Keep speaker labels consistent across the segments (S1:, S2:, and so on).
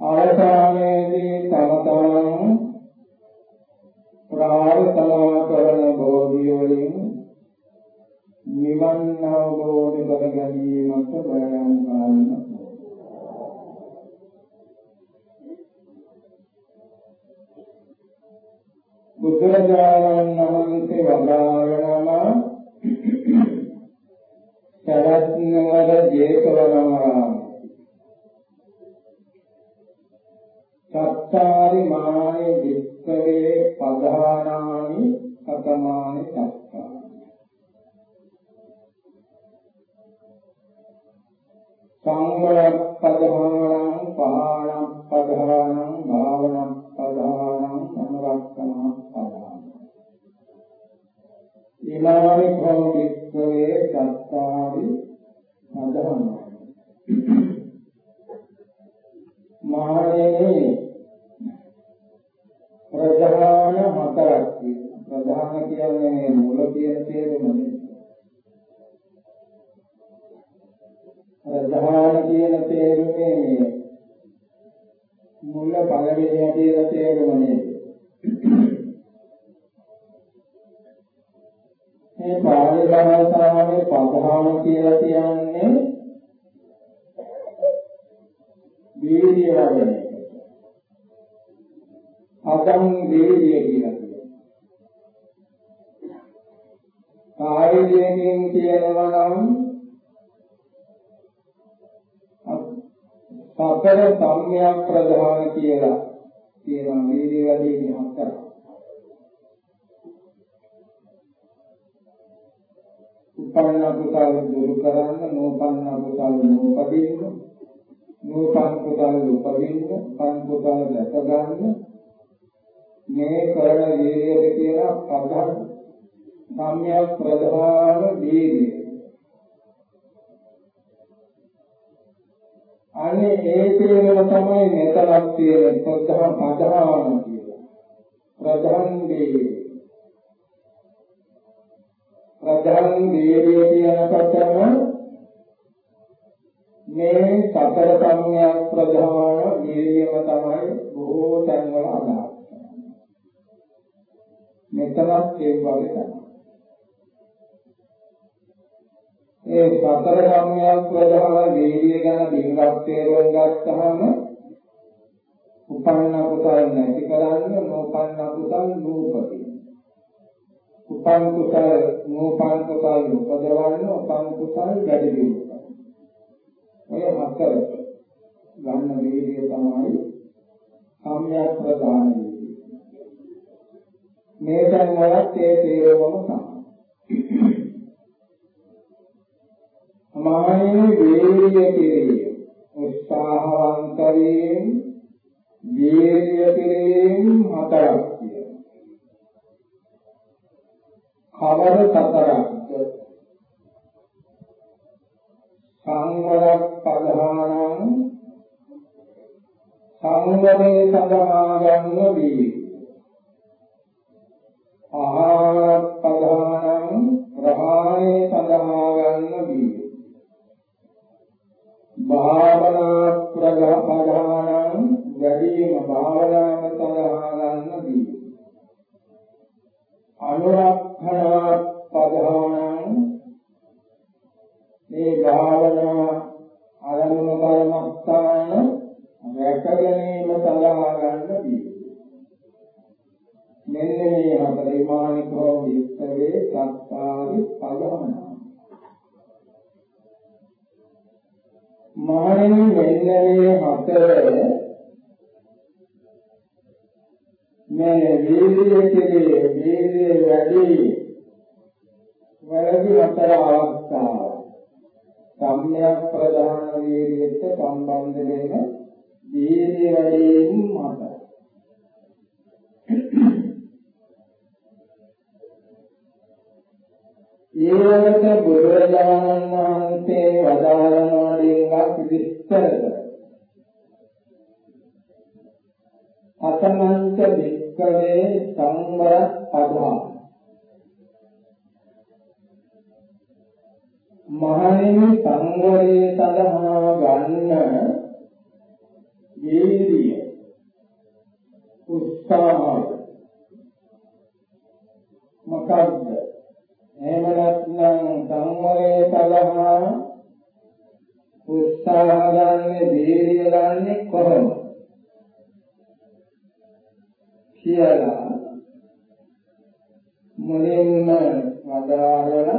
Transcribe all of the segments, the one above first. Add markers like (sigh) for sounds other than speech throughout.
S1: අවසානයේදී තම තමන් ප්‍රාර්ථනා කරන බෝධිය වලින් නිවන් අවබෝධ කර ගැනීමත් බයම් ගන්න. බුදුරජාණන් වහන්සේ වදාළනවා සරත්නවර ජේතවනාරාම චත්තාරි මාය විත්තේ පධානානි සතමානි චත්තාරි සංවරප්පදානං පහාණප්පදානං භාවනප්පදානං සමරක්ඛනප්පදානං ඊමානි භෞතික්ඛවේ සත්තාරි පදහමයි මායේ ප්‍රධාන හතරක් තියෙනවා. ප්‍රධාන කියන්නේ මුල කියන තේරුම ප්‍රධාන කියන තේරුමේ මුල පළවෙනි කියන තේරුම නේද? මේ පාලි භාෂාවේ ප්‍රධාන කියලා කියන්නේ වීර්ය වදනේ එක. අදම් වීර්ය කියලා කියනවා. කායිකයෙන් කියනවා නම් සතර සම්‍යක් ප්‍රධාන කියලා කියනවා වීර්ය වැඩි හතර. උපන්න කුසල දුරු කරන්න නෝපන්න කුසල නෝපදින්න නෝපන් කුසල උපදින්න පන් කුසල දැක ගන්න මේ කරන වීර්යද කියලා පදහන් සම්‍යක් ප්‍රධාන වීර්යය. අනේ ඒ පිළිවෙල තමයි මෙතනක් තියෙන ප්‍රධාන ප්‍රධාන කියලා. ප්‍රධාන වීර්යය. ප්‍රධාන වීර්යය කියනකොටම මේ සතර සම්‍යක් ප්‍රධාන වීර්යම තමයි බොහෝ තැන්වල අදහස් මෙතනත් ඒ වගේ තමයි. ඒ සතර සම්‍යක් ප්‍රධාන වීර්ය ගැන බින්ගක් තේරුම් ගත්තහම උපන්න කුසල නැති කරන්න නොපන්න කුසල නූපදී. උපන් කුසල නූපන් කුසල උපදවන්න උපන් කුසල වැඩි දියුණු ඔය හතර ගන්න වීර්යය තමයි සම්‍යක් ප්‍රධාන වීර්යය. මේ තැන් වලත් ඒ තේරුමම තමයි. සමානයේ වීර්ය කිරීම උත්සාහවන්ත වීම වීර්ය කිරීම හතරක් කවර සතරක්ද සංවර පදහානං සංවරේ සඳහා ගන්න වී ආහාර පදහානං ප්‍රහාණේ සඳහා ගන්න වී භාවනා ප්‍රගපදානං වැඩිම භාවනාව සඳහා ගන්න වී අනුරක්ඛණ පදහානං මේ භාවනා අරමුණු කර්මස්ථාන රැක ගැනීම සඳහා ගන්න බිය. මෙන්න මේ හතරිමානිකෝ විස්තරේ සත්තාරි පදහානං. මහණෙනි මෙන්න මේ හතර මේ වීර්යය කෙරේ වීර්යය වැඩි වැඩි හතර අවස්ථාව සම්‍යක් ප්‍රධාන වීර්යයට සම්බන්ධ වෙන වීර්ය වැඩිම මත ඊළඟට බුදුරජාණන් වහන්සේ වදාළන වලින් විස්තර අතමංච භික්ඛවේ සංවර පදා මහණෙනි සංවරයේ සඳහා ගන්න වීර්ය උත්සාහය. මොකක්ද එහෙම නැත්නම් සංවරයේ සඳහා උත්සාහ ගන්න වීර්ය ගන්න කොහොමද? කියලා මුලින්ම වදාරන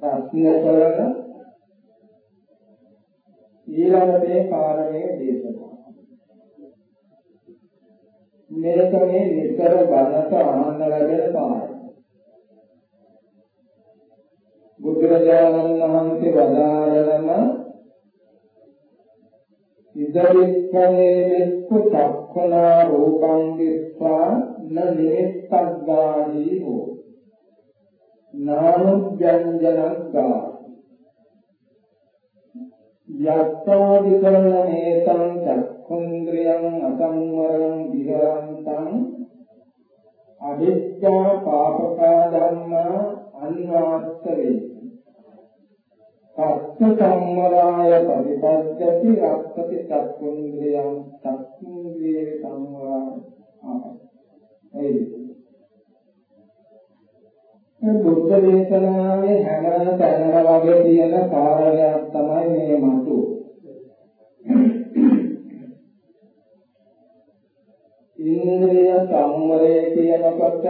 S1: ප්‍රශ්න කරන ඊළඟට කාරණේ දේශනා. මේක මේ විතර බණට අහන්න ලැබෙන කාරණා බුදුරජාණන් වහන්සේ වදාරන ඉදරික්ඛනේ වික්ඛු චක්ඛනා රූපං දිස්සා න නිමිත්තක් ගාදී හෝ නානුජ්ජංජනග්ගා යත්තෝදිකරණ නේතං චක්ඛුන්ද්‍රියං අසංවරං විහරන්තං. අදිත්‍යා පාපකා ධම්මා අනිවාර්ථ වේ සත්‍ය සම්මරාය පරිපද්‍යති රක්ඛති චක්කුන්ද්‍රියං චක්කුන්ද්‍රියේ සම්මරාය ආයි බුද්ධ දේශනාවේ හැම තැනම වගේ තියෙන කාරණයක් තමයි මේ මතු. ඉන්ද්‍රිය සංවරය කියනකොට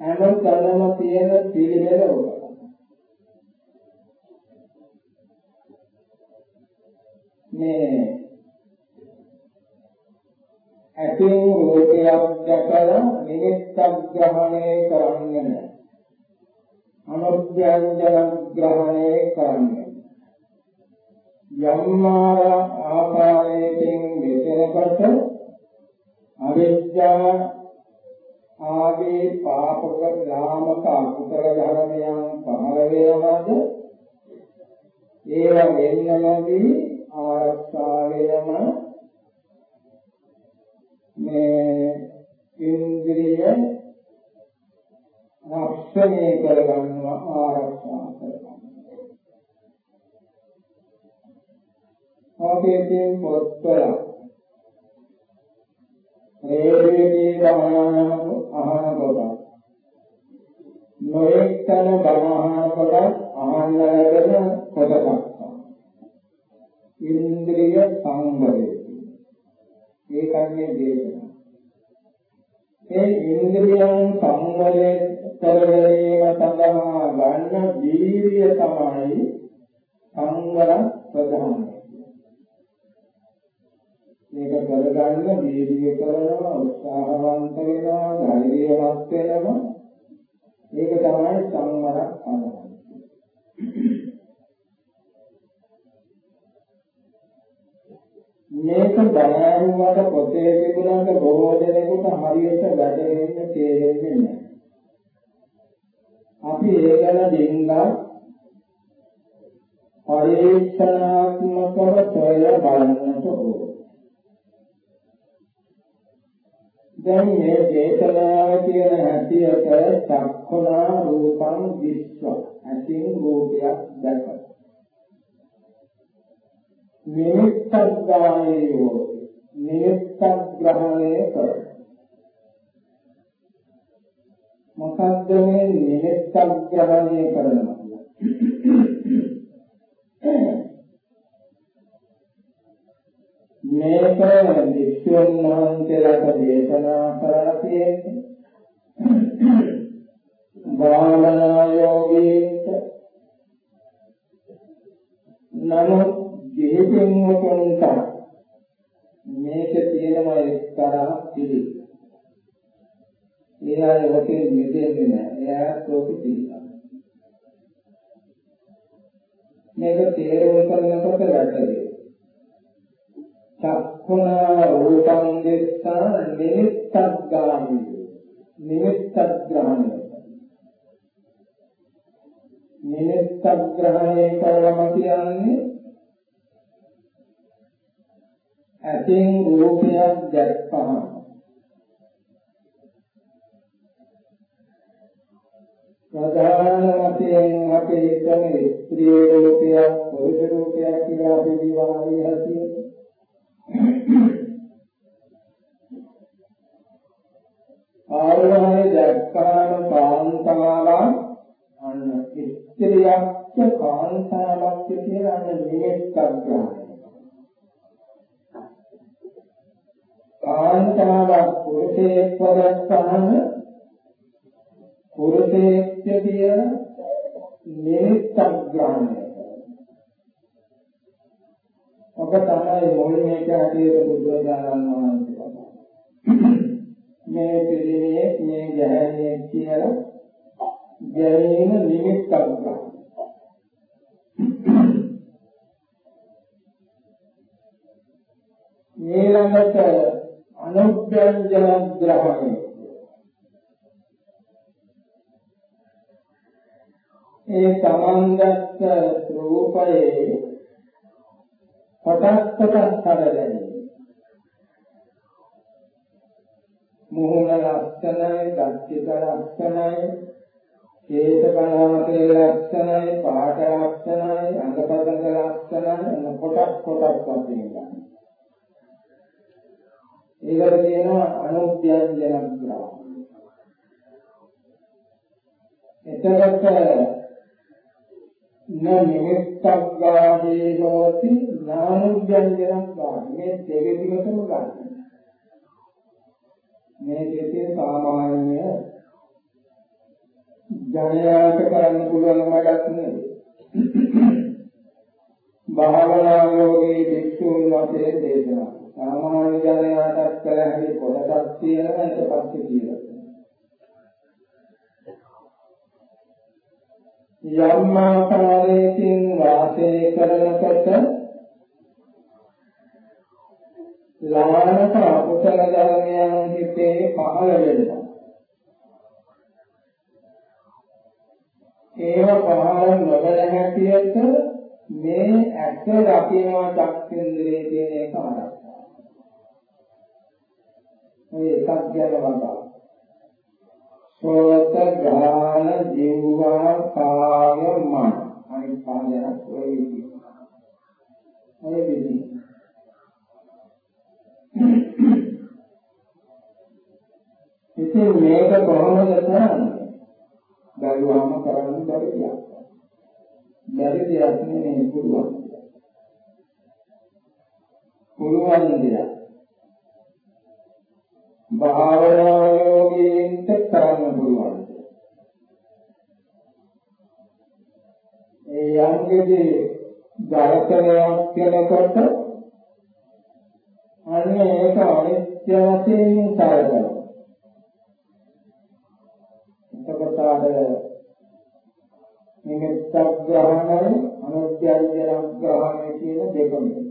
S1: හැම තැනම තියෙන පිළිවෙල උගත. මේ ඇතින් රූපයක් දැකලා නිමිත්තක් ග්‍රහණය කරන්නේ නැහැ. අනුද්‍යංජන ග්‍රහණය කරන්නේ. යම් ආකාරයෙන් මෙතනකට අවිද්‍යා ආදී පාපක ලාමක අකුසල ධර්මයන් පහළ වේවද ඒවා වෙන්නමදී ආරක්ෂා වෙනම මේ ඉන්ද්‍රිය රක්ෂණය කරගන්නවා ආරක්ෂා කරගන්නවා. ආපේතේ පොත්වල රේඩියෝදී ගමන අහන කොට නොඑක්තන ගමන කොට අහන්න ලැබෙන කොටසක්. ඉන්ද්‍රිය සංවරය ඒකන්නේ දේශනා. ඒ ඉන්ද්‍රියන් සංවරය කරගැනීම සඳහා ගන්න වීර්ය තමයි සංවර ප්‍රධානයි. මේක කරගන්න වීර්ය කරනවා උත්සාහවන්ත වෙනවා ධෛර්යවත් වෙනවා ඒක තමයි සංවර අනුමත. මේක බයරුවට පොතේ තිබුණාට බොහෝ දෙනෙකුට හරියට වැටහෙන්නේ තේරෙන්නේ නැහැ. අපි ඒ ගැන දෙන්නත් පරීක්ෂණාත්මකව සොයලා බලන්නට ඕන. දැන් මේ දේශනාව කියන හැටියට චක්ඛුනා රූපං විශ්ව ඇතින් රූපයක් දැකලා නිමිත්තක් ගානේයෝ නිමිත්තක් ග්‍රහණය කර මොකද්ද මේ නිමිත්තක් ග්‍රහණය කරනවා? මේක වික්ෂුන් වහන්සේලාට දේශනා කරලා තියෙන්නේ. භාවනා යෝගීන්ට. නමුත් දෙහිපෙන් වතුන්ට මේක තියෙනවා එක්තරා පිළි. එයා ලෝකෙ මෙදෙන්නේ නැහැ. එයා ලෝකෙ තියෙනවා. මේක තේරුම් කරනකොට වැටේ. චක්ඛුනා රූපං දෙස්සා නිමිත්තක් ගාමි. නිමිත්තක් ග්‍රහණය. නිමිත්තක් ග්‍රහණය කරවම කියන්නේ ඇතින් රූපයක් දැක්කම ප්‍රධාන වශයෙන් අපි හිතන්නේ ස්ත්‍රී රූපයක් පුරුෂ රූපයක් කියලා අපි විවාහය හැටියට ආරෝහණය දැක්කාම කාන්තාවක් අන්න ස්ත්‍රියක් කාන්තාවක් කියලා අන්න නිමෙත්තක් ගන්නවා කාන්තාවක් පුරුෂයෙක් වදස්සහම පුරුෂයෙක්ට කියන නිමිත්තක් ග්‍රහණය ඔබ තමයි මුලින්ම හැටියට බුදුරජාණන් වහන්සේ මේ පිළිමේ මේ ගැහැණිය කියලා ගැනීම නිමිත්තක් ගන්න. ඊළඟට අනුභ්‍යංජන ග්‍රහණය ඒ සමන්දත් රූපයේ කොටස් කොටස් හදන්නේ මුහුණ ලක්ෂණයි, දත්තික ලක්ෂණයි, කේස කලාමකේ ලක්ෂණයි, පාට ලක්ෂණයි, අංගපදංග ලක්ෂණයි, කොටස් කොටස් වශයෙන් ගන්න. ඒකට කියනවා අනුත්‍යංජන ග්‍රහ. එතකොට නිමිත්තක් ගාහේ හෝති නානුජ්ජංජනක් ගාහ මේ දෙකෙදිකටම ගන්න. මේ දෙකේ සාමාන්‍ය ජනයාට කරන්න පුළුවන් වැඩක් නෙවෙයි. භාවනා යෝගී භික්ෂුන් වහන්සේ දේශනා සාමාන්‍ය ජනයාට කළ හැකි කොටසක් තියෙනවා ඊට පස්සේ කියලා යම් ආකාරයකින් වාසය කරනකොට ලාමක අකුසල ධර්මයන් හිතේ පහළ වෙනවා. ඒව පහළ නොවන හැටියට මේ ඇස රකින්නවා චක්කේන්ද්‍රයේ තියෙන එක ආරක්ෂා. මේ එකක් ගැන වගා. සෝත ගාන ජීවා කාය මන අනිත් පාදයක් ඔය විදිහ. ඔය විදිහ. ඉතින් මේක කොහොමද කරන්නේ? බැලුවම කරන්න බැරි දෙයක්. බැරි දෙයක් නෙමෙයි පුළුවන්. පුළුවන් දෙයක්. භාවනා යෝගීන්ට කරන්න පුළුවන්. ඒ යම්කෙදී දර්ශනයක් කෙනකොට අන්න ඒක අනිත්‍ය වශයෙන් සාරනවා. එතකොට අර නිමිත්තක් ග්‍රහණය අනුත්‍යංජන ග්‍රහණය කියන දෙකම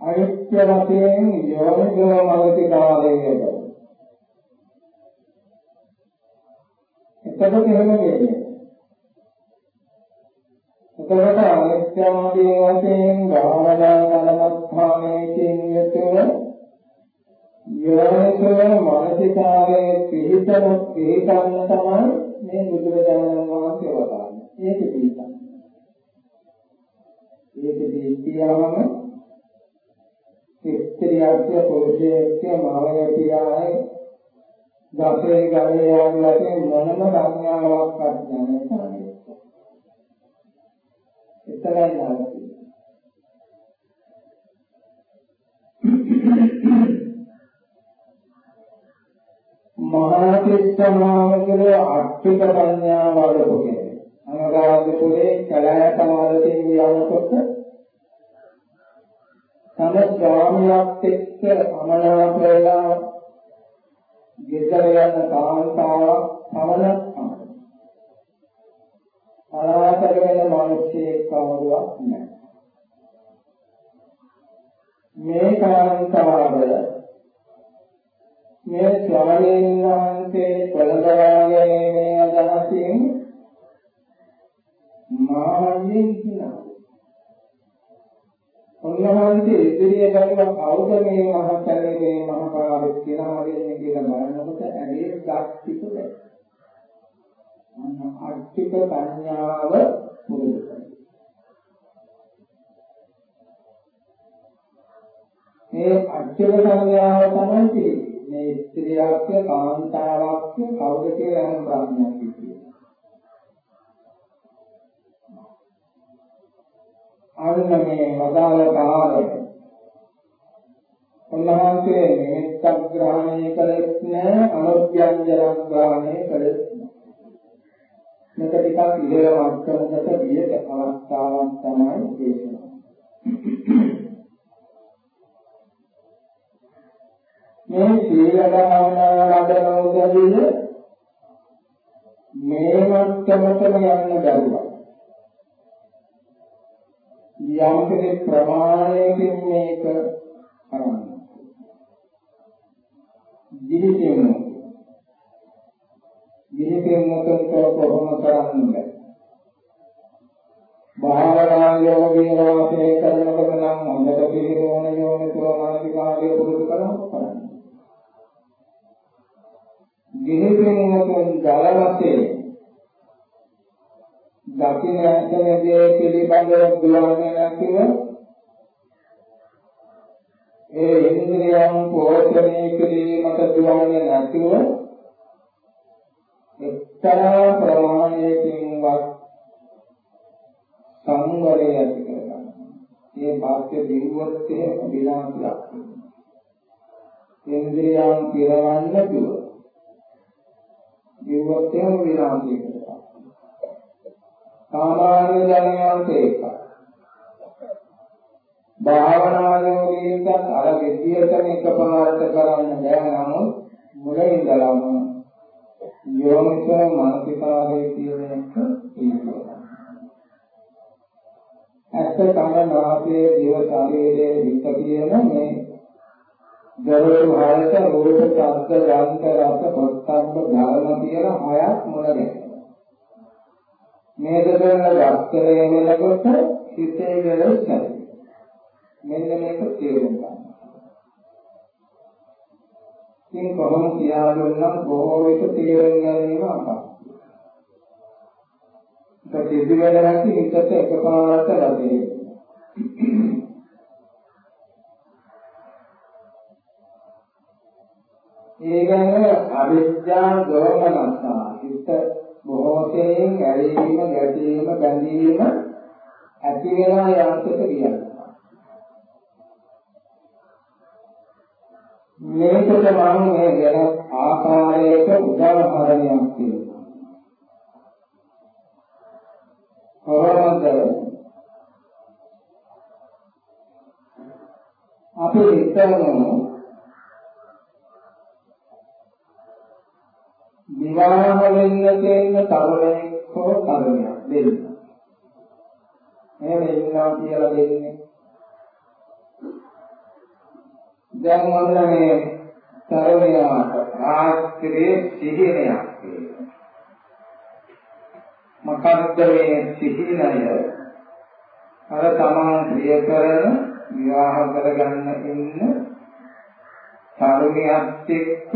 S1: අනිත්‍ය වශයෙන් යෝනිසෝ මනසිකාරයේ එතකොට එහෙම වෙන්නේ එතකොට අනිත්‍යවාදී වශයෙන් භාවනා කලමස්ථානයකින් යුතුව යෝනිසෝ මනසිකාරයේ පිහිටන පිහිටන්න තමයි මේ බුදුරජාණන් වහන්සේ වදාළේ. ඒක පිහිටන්න. ඒක පිහිටියාම ස්ත්‍රියක්ය පුරුෂයෙක්ය මාය පියායි දසේ ගමේ යන ලකින් මොනම සංඥාවක් අඥානය කරන්නේ. එතරම් නාමයි. මහා ක්‍රිස්තමාවගේ අට්ඨික සංඥා වලකෝ කියන්නේ. අනුරාධපුරේ කලයක මාලතේ යනකොට තම ස්වාමියාත් එක්ක අමනාප වෙලා ගෙදර යන කාන්තාවක් පමණක් තමයි. අනාතර වෙන මිනිස්සෙක් කවුරුවක් නැහැ. මේ කාන්තාව මේ ස්වාමීන් වහන්සේ පළඳවාගෙන අදහසින් මාන්නේ කියනවා. උන්වහන්සේ ඉදිරිය ගන්න කවුද මේ මහතලයේ මහ පාරේ කියලා වෙන්නේ කියලා බලනකොට ඇගේ ගාස්තික වෙයි. අන්න අට්ඨික සංඥාව පුරුදු මේ අට්ඨික සංඥාව තමයි තියෙන්නේ. මේ ස්ත්‍රියක් කාන්තාවක් කවුද කියලා යන අන්න මේ වදාළ කාලය උන්වහන්සේ නිමිත්තක් ග්‍රහණය කළෙත් නෑ අනුත්‍යංජනක් ග්‍රහණය කළෙත් මේක ටිකක් ඉහළ මට්ටමකට ගිය අවස්ථාවක් තමයි දේශනා. මේ සීල භාවනා වඩනෝදවිය මේ මට්ටමටම යන්න බැරුවා. යම් කෙනෙක් ප්‍රමාණයකින් මේක කරන්නේ. දිලිසෙන්න. දිලිසෙන්න කොහොම කරන්නේ? භාවනා යෝගී වාසය කරනකොට නම් හොඳට පිළිගෝණ යෝනිසෝ මානසිකාර්ය පුරුදු කරනවා. දිලිසෙන්නකින් ජල වශයෙන් දකින්න ඇතනදී පිළිබඳව දුවන්නේ නැතිව ඒ ඉන්ද්‍රියන් පෝෂණය කිරීමට දුවන්නේ නැතිව එක්ක එක්තරා ප්‍රමාණයකින්වත් සංවරය ඇති කරගන්න. මේ වාක්‍ය දිවුවත් එහෙම විලාසියක්. ඉන්ද්‍රියයන් පිරවන්න නැතුව දිවුවත් එහෙම විලාසියකට. සාමාන්‍ය ජනයාට ඒකයි. භාවනා යෝගීන්ට අර විද්‍යතම එකපාරට කරන්න බෑ නමුත් මුලින්දලම යෝනිසෝ මානසිකාරයේ කියන එක තියෙනවා. ඇත්ත කන නාසය දිව ශරීරයේ හිත කියන මේ දරවල හරත රූප ශබ්ද ගන්ධ රස පොත්සබ්බ ධර්ම කියන හයක් මුල ගැහෙනවා. මේ දෙකම ගස්තරේ වෙනකොට හිතේ වෙලසයි. මෙන්න මේක තේරුම් ගන්න. ඉතින් කොහොම කියලා දුන්නම් බොහෝ විට තේරුම් ගැනීම අපහසුයි. ඒක සිද්ධ වෙන නැති හිතට එකපාරට ලැබෙන්නේ. ඒ කියන්නේ අවිද්‍යා දෝමනසා හිත බොහෝසෙයින් ඇලීම, ගැටීම, බැඳීම ඇති වෙනා යන්තක කියන්නේ. මේකට මම මේ ගැන ආකාරයක උදාහරණයක් කියනවා. කොහොමද අපි හිතමු විවාහ වෙන්න තියෙන තරුණයෙක් හෝ තරුණියක් දෙන්න. එහෙම ඉන්නවා කියලා දෙන්නේ. දැන් මොකද මේ තරුණයාට රාත්‍රියේ සිහිනයක් මොකක්ද මේ සිහිනය? අර තමන් ප්‍රිය කරන විවාහ කරගන්න ඉන්න තරුණියත් එක්ක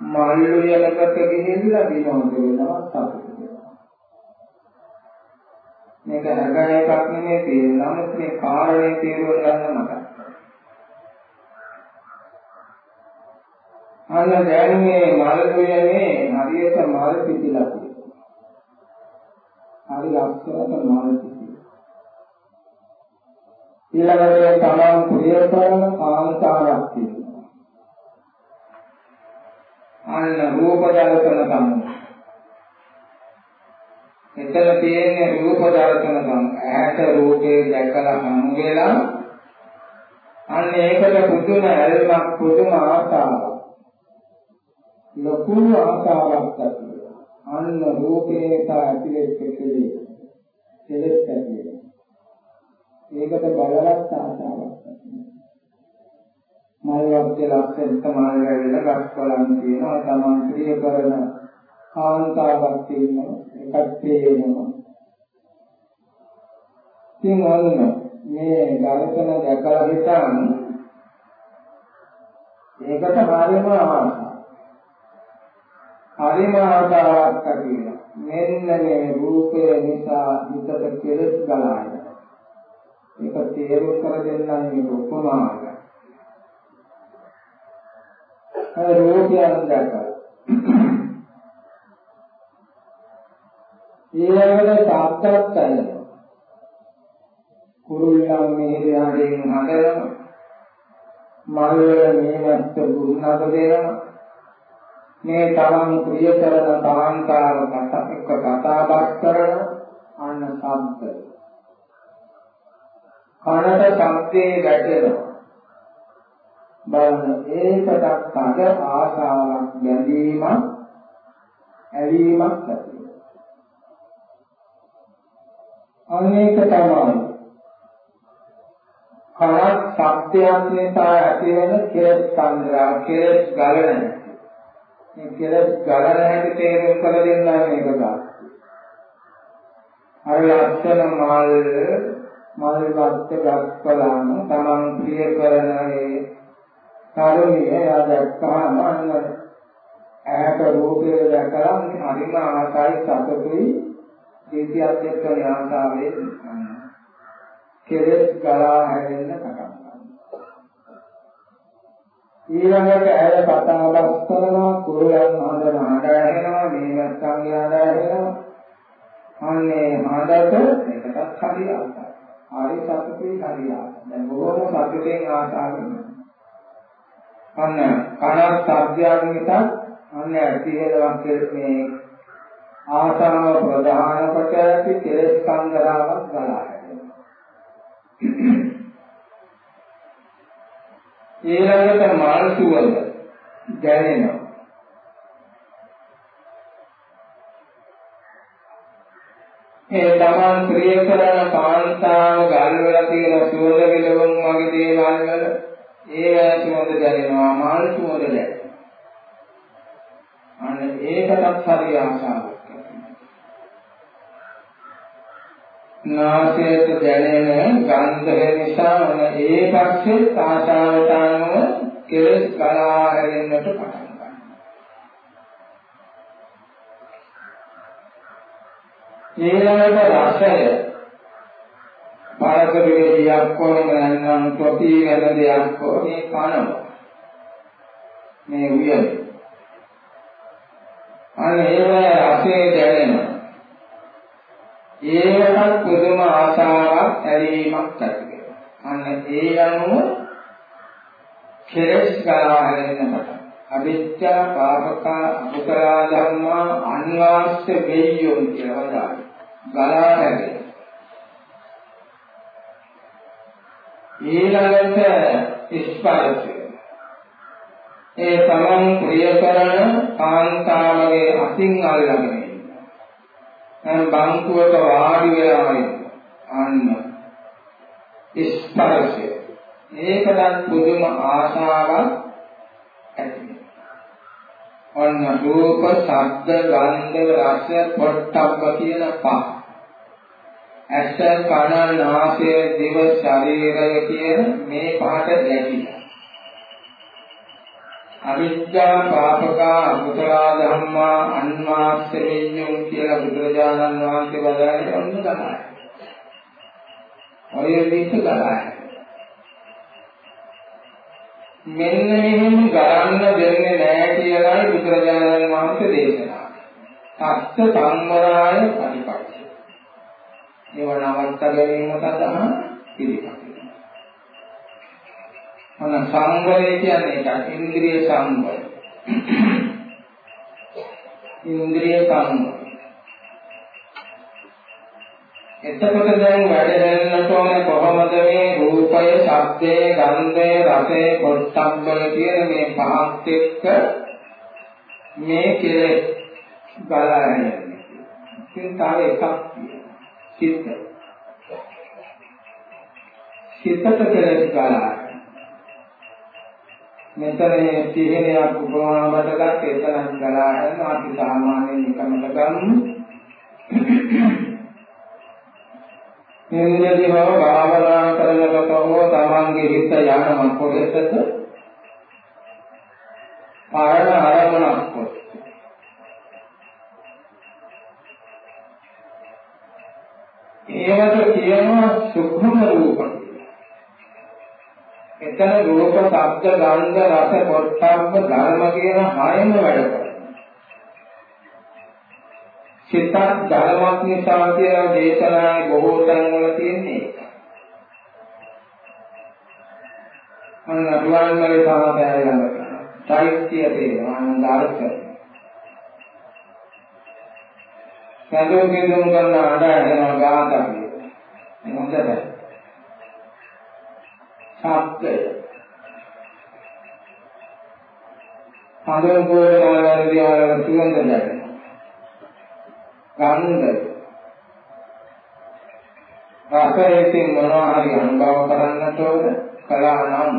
S1: මල්ලු යලකට ගිහිල්ලා විනෝද වෙනවා සතුට වෙනවා මේක හැබැයි එකක් නෙමෙයි තියෙනවා මේ කාරණේ තේරුම් ගන්න මතක් අන්න දැන් මේ මල් දුයනේ හරියට මල් පිටිලා තියෙනවා. හරි ලස්සනට මල් පිටිලා. ඊළඟට තමන් ප්‍රිය කරන කාන්තාවක් අන්න රූප දර්ශන තමයි. එතන තියෙන්නේ රූප දර්ශන තමයි. ඇහැට රූපේ දැකලා හමු වෙලා අන්න ඒකට පුදුම ඇල්මක් පුදුම ආසාවක්. ලොකු ආශාවක් ඇති. අන්න රූපේ තා ඇතිවෙච්ච කෙලෙස්. කෙලෙස් ඇති ඒකට බලවත් ආශාවක් මල් වර්ගයේ ලක්ෂණ තමයි වෙලා ගස් බලන් තියෙනවා තමන් ක්‍රිය කරන කාන්තාවක් තියෙනවා එකක් තේරෙනවා ඉතින් අන්න මේ දර්ශන දැකලා හිටන් ඒකට හරියම අවශ්‍යයි හරිම ආකාරයක් ඇතිවෙනවා. මෙන්න මේ රූපය නිසා හිතට කෙලෙස් ගලාය. ඒක තේරුම් කර දෙන්නම් මේ උපමාවක. අර රූපයන් දැකලා ඊළඟට තාත්තත් ඇලෙනවා. කුරුල්ලන් මෙහෙරයන්ගෙන් හදනවා. මල් වල මේවත් දුන්නක දෙනවා. මේ තරම් ප්‍රිය කරන කාන්තාව එක්ක කතා බස් කරන අන්න ශබ්ද. කනට ශබ්දේ වැටෙනවා. බලන්න ඒකටත් අද ආශාවක් බැඳීමක් ඇලීමක් ඇති. අනේක තමයි. කනක් ශබ්දයක් නිසා ඇති වෙන කෙලස් සංග්‍රහ කෙලස් ගලන. මේ කෙලස් ගලන හැටි තේරුම් කර දෙන්න මේක ගන්න. අර ලක්ෂණ මල් මල් වත් ගස්කලන තමන් ප්‍රිය කරන ඒ කරුණිය යා දැක්කම අන්න ඈත රූපය දැකලා හරිම ආසයි සතුටුයි ජීවිතයත් එක්ක යාන්තාවේ කෙලස් ගලා හැදෙන්න පටන් ඊළඟට ඇය කතාබස් කරනවා කුරුයන් හොඳ නඩ ඇහෙනවා මේ නැත්නම් යාදා වෙනවා. අන්නේ හදට එකටත් හරියට. හරි සතුටුයි හරියට. දැන් බොහොම සතුටෙන් ආසාවෙන්. අන්න කනත් සබ්දයක් නිසා අන්න ඇති වෙනවා මේ ආසාව ප්‍රධාන කොට ඇති කෙලෙස් කන්දරාවක් ගලා හැදෙනවා. ඊළඟට මාල් සුවඳ දැනෙනවා. ඒ තමන් ප්‍රිය කරන කාන්තාව ගල් වල තියෙන සුවඳ විලවුන් වගේ දේවල් වල ඒ සුවඳ දැනෙනවා? මාල් සුවඳ දැනෙනවා. අන්න ඒකටත් හරි ආශාවක් නාසයට දැනෙන ගන්ධය නිසා අන්න ඒ පස්සේ ආශාවට අනුව කෙලස් ගලා හැරෙන්නට පටන් ඊළඟට රසය. පාරකරේ දියක් කොහෙම නැත්නම් තොපි වෙන දෙයක් කොහේ කනම මේ උයන. අනේ ඒවැ රසයේ දැනෙනවා. ඒකට පුදුම ආශාවක් ඇලීමක් ඇති වෙනවා. අන්න ඒ අනුව කෙලස් ගලා හැරෙන්නට අවිච්ඡා පාපක අකුසලා ධර්මා අනිවාර්ය වෙයියොන් කියලා වදාළා. ගලා හැදේ. ඊළඟට ස්පර්ශය. ඒ තමන් ප්‍රිය කරන කාන්තාවගේ අතින් අල්ලගෙන ඉන්න. දැන් බංකුවක වාඩි වෙලා ඉන්න. අන්න ස්පර්ශය. ඒකටත් පුදුම ආශාවක් ඔන්න රූප, ශබ්ද, ගන්ධ, රස, පොට්ටබ්බ කියන පහ. ඇස, කන, නාසය, දිව, ශරීරය කියන මේ පහට ලැබිලා. අවිද්‍යා පාපක අකුසල ධම්මා අන්වාස්සෙමියුම් කියලා බුදුරජාණන් වහන්සේ වදාළේ ඔන්න තමයි. ඔය විදිහට ගලයි. මෙන්න මෙහෙම ගරන්න දෙන්නේ නැහැ කියලායි බුදුරජාණන් වහන්සේ දේශනා කළේ. සත්‍ය සම්මරාය පරිපක්ෂ. ඒව නවත්ත ගැනීම සඳහා පිළිපදිනවා. අන සංවරය කියන්නේ ඒක ඉන්ද්‍රිය සංවරය. ඉන්ද්‍රිය සංවරය. එතකොට දැන් වැඩ දැනන්නට ඕනේ කොහොමද මේ රූපය, ශබ්දය, ගන්ධය, රසය, පොට්ටබ්බල කියන මේ පහත් එක්ක මේ කෙලෙස් ගලා යන්නේ. ඉතින් තව එකක් චිත්ත. චිත්තට කෙලෙස් ගලා මෙතන සිහිනයක් උපමාවට ගත්ත එතන ගලා යනවා අපි සාමාන්‍යයෙන් එකමද ගන්න නින්දදී බව භාවනා කරනකොට හෝ තමන්ගේ හිත යන කොහෙටද පාරණ ආරමුණක් කොට ඒවට කියනවා සුඛම රූප එතන රූප, ශබ්ද, ගන්ධ, රස, පොට්ටබ්බ ධර්ම කියන හයම වැඩ කරනවා සිතක් ධර්මයක් නිසා කියලා දේශනාවේ බොහෝ තැන්වල තියෙන්නේ ඒක. අන්න අදුවන් වල සාමපෑය ළඟ. චෛත්‍ය තේනවා ආනන්ද අර්ථ. සඳෝ කෙඳුම් කරන ආඩයනවා ගාතක්. හොඳයි. සත්‍ය. හඳුන් පොළේ වල සුවඳ දැනෙන. ගන්ධ රසයෙන් මොනවා හරි අනුභව කරන්නට ඕන කළා නම්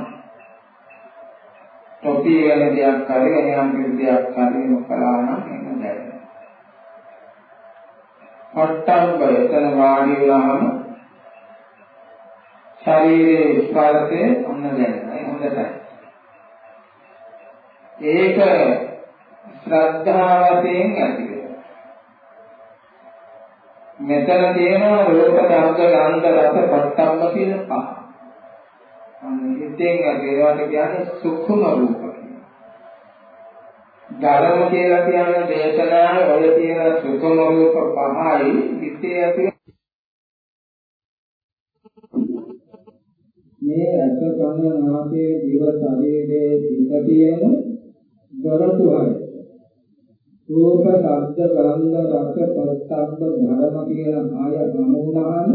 S1: තොපි වෙන දෙයක් හරි එනම් දෙයක් හරි මොකලා නම් එන්න දැනෙනවා. පට්ටම් බයතන වාඩි වුණාම ශරීරයේ ස්පර්ශයේ ඔන්න දැනෙනවා. හොඳයි. ඒක ශ්‍රද්ධාවතෙන් ඇති මෙතන තියෙනවා රූප ශබ්ද ගන්ධ රස පට්ටම්ම කියන පහ. අන්න ඉතින් ඒවට කියන්නේ සුඛම රූප ධර්ම කියලා කියන දේශනාවේ ඔය තියෙන සුතුම රූප පහයි ඉතේ ඇති
S2: මේ අස කන නාසය දිව ශරීරයේ පිට තියෙන දොරටු හය රූප ශබ්ද ගන්ධ රස පස්සබ්බ ධර්ම කියන ආය ගමුණාම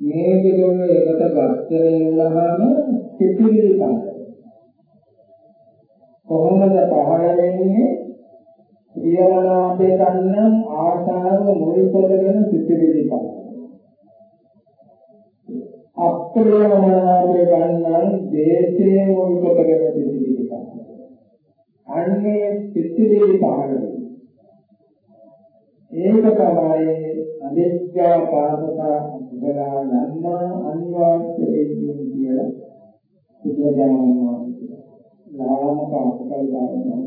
S2: මේ දෙකම එකට ගත්තේ වුණාම පිටිවිලි තමයි. කොහොමද පහළ වෙන්නේ? ප්‍රියමනාපේ ගන්න ආශාව මුල් කරගෙන සිටිවිලි පහළ අප්‍රියමනාපේ ගන්න දේශයේ මුල් කරගෙන සිටිවිලි පහළ අන්නේ සිටිවිලි පහළ ඒක තමයි අදිත්‍යා පාදතා උදලා නන්නා අනිවාර්යයෙන් කියලා බුදුරජාණන් වහන්සේ ලාමක අකුසල ධර්ම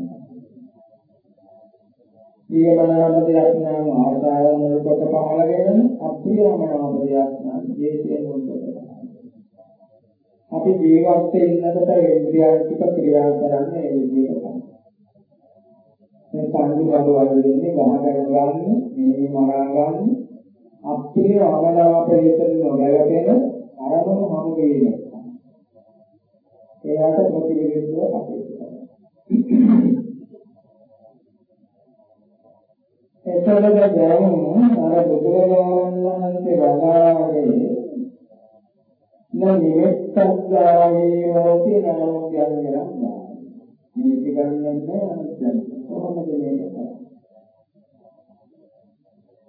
S2: ප්‍රියමනාප දෙයක් නම් ආදායම කොට පහළගෙන අප්‍රියමනාප දෙයක් නම් දේශයෙන් කොට අපි ජීවත් වෙන්නකොට ඉන්ද්‍රියන් ටික ක්‍රියා කරන්නේ ඒ විදිහට තමයි. මේ සංජි වල වෙන්නේ ගහගෙන ගන්න, මේ මරා ගන්න, අප්‍රිය අවලාප හේතන නොදැකගෙන අරමුණු හමු වෙන්නේ. ඒකට ප්‍රතිවිරුද්ධව කටයුතු කරනවා. එතකොට දැන් අර බුදුරජාණන් වහන්සේ වදාළේ නිවෙත්තග්ගාවේ හොති නම කියන්නේ මේ පිටගන්නේ අනුත්‍යය. කොහොමද මේක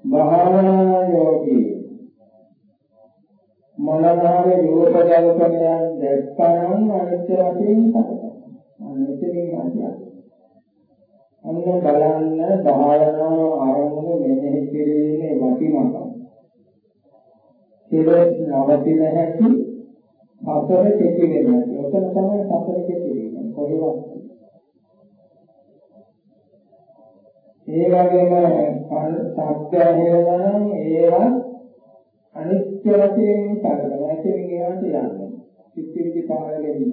S2: මහා යෝගී මනෝභාවයේ රූප ජලකමයන් දැක්කනම් අනිත්‍ය වශයෙන් කරනවා. අනිත්‍යයෙන් යන්නේ. අන්න බලන්න භාවනා ආරම්භ මෙහෙය කිරීමේ වටිනාකම. කෙලෙස් නවතින හැටි සතර කෙටි වෙනවා. ඔතන තමයි සතර කෙටි වෙන්නේ. කොහෙවත්. ඒ වගේම සත්‍ය හේවනම් ඒවා අනිත්‍ය වශයෙන් සැලකන ඇතින් ඒවා කියන්නේ සිත්විලි පාර ගැනීම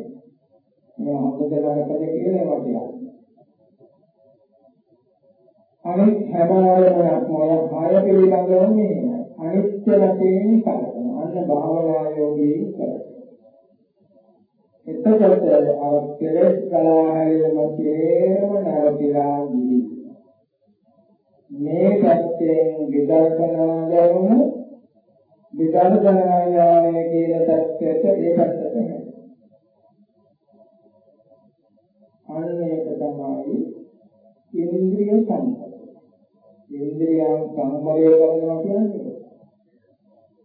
S2: මේ හොඳ දරකද කියලා වගේ අනිත් හැම මොය කාය පිළිබඳව නෙමෙයි. අනිත්‍ය වශයෙන් සැලකන අන්න භාවනා යෝගී කරයි එතකොට අර කෙලෙස් කලාහැලම තේරම නැවතිලා ගිහින්. මේ පැත්තෙන් විදර්ශනා දරුණු විදර්ශනාඥානය කියන தත්ත්වයට ඒ පැත්තට හැදෙනවා. අන්න ඒක තමයි ඉන්ද්‍රිය සංවරය. ඉන්ද්‍රියයන් සංවරය කරනවා කියන්නේ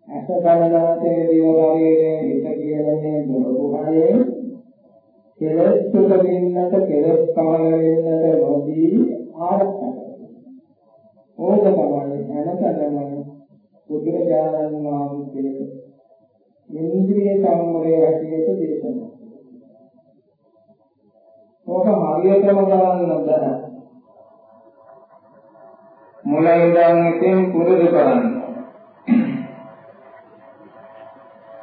S2: ඇස බලනාතේ දිවරයේ හිත කියන්නේ දොරබුහයේ කෙලස් තුලින්නට කෙලස් කාල වෙන්නට නොදී ආරක්ෂා කරනවා. ඕක තමයි හැමතැනම බුදුරජාණන් වහන්සේ ඉන්ද්‍රිය සංවරය හැටියට දේශනා ඕක හරියටම කරන්න බෑ. මුලින්දන් ඉතින් පුරුදු කරන්න.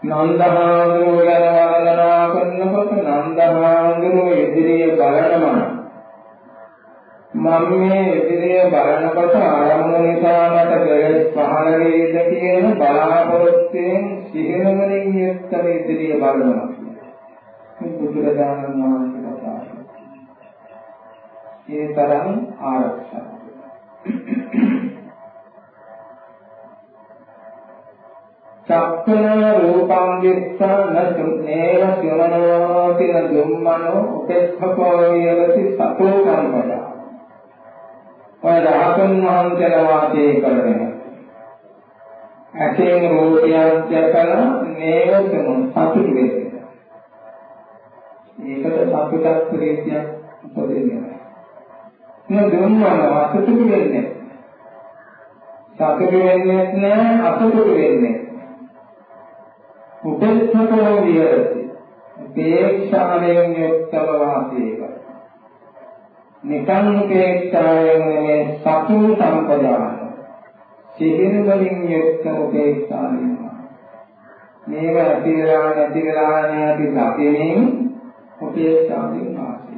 S2: නන්දහාඳුරු ගැන වර්ණනා කරනකොට නන්දහාඳුරු ඉදිරියේ බලනවා මම මේ ඉදිරිය බලනකොට ආරම්භ නිසා මට කෙලෙස් පහළ වේද කියන බලාපොරොත්තුෙන් සිහිනමනින් යුක්තව ඉදිරිය බලනවා. මේ බුදුරජාණන් වහන්සේ කතා ඒ තරම් ආරක්ෂා. චක්කන රූපං විස්සන නේව සිවනෝ තින දුම්මනෝ උපේක්ඛකෝ වියලති සතෝ කම්පදා ඔය රහතන් වහන්සේලා වාසය කරගෙන ඇතෙන් රූපයක් දැකලා නේවතුණු සතුටු වෙන්නේ. ඒකට සතුටක් ප්‍රේතියක් උපදින්නේ නැහැ. මේ දුන්නම සතුටු වෙන්නේ. සතුටු වෙන්නේ නැහැ අසතුටු වෙන්නේ. උපේක්ෂකෝ විහෙරති. උපේක්ෂාවෙන් යුක්තව වාසය කරනවා. නිකන් උපේක්ෂාවෙන් නෙමෙයි සතු සම්පදාන සිහින වලින් යුක්ත උපේක්ෂාවෙන් මේක ඇතිලා නැතිලා නැති දකිනින් උපේක්ෂාවෙන් වාසය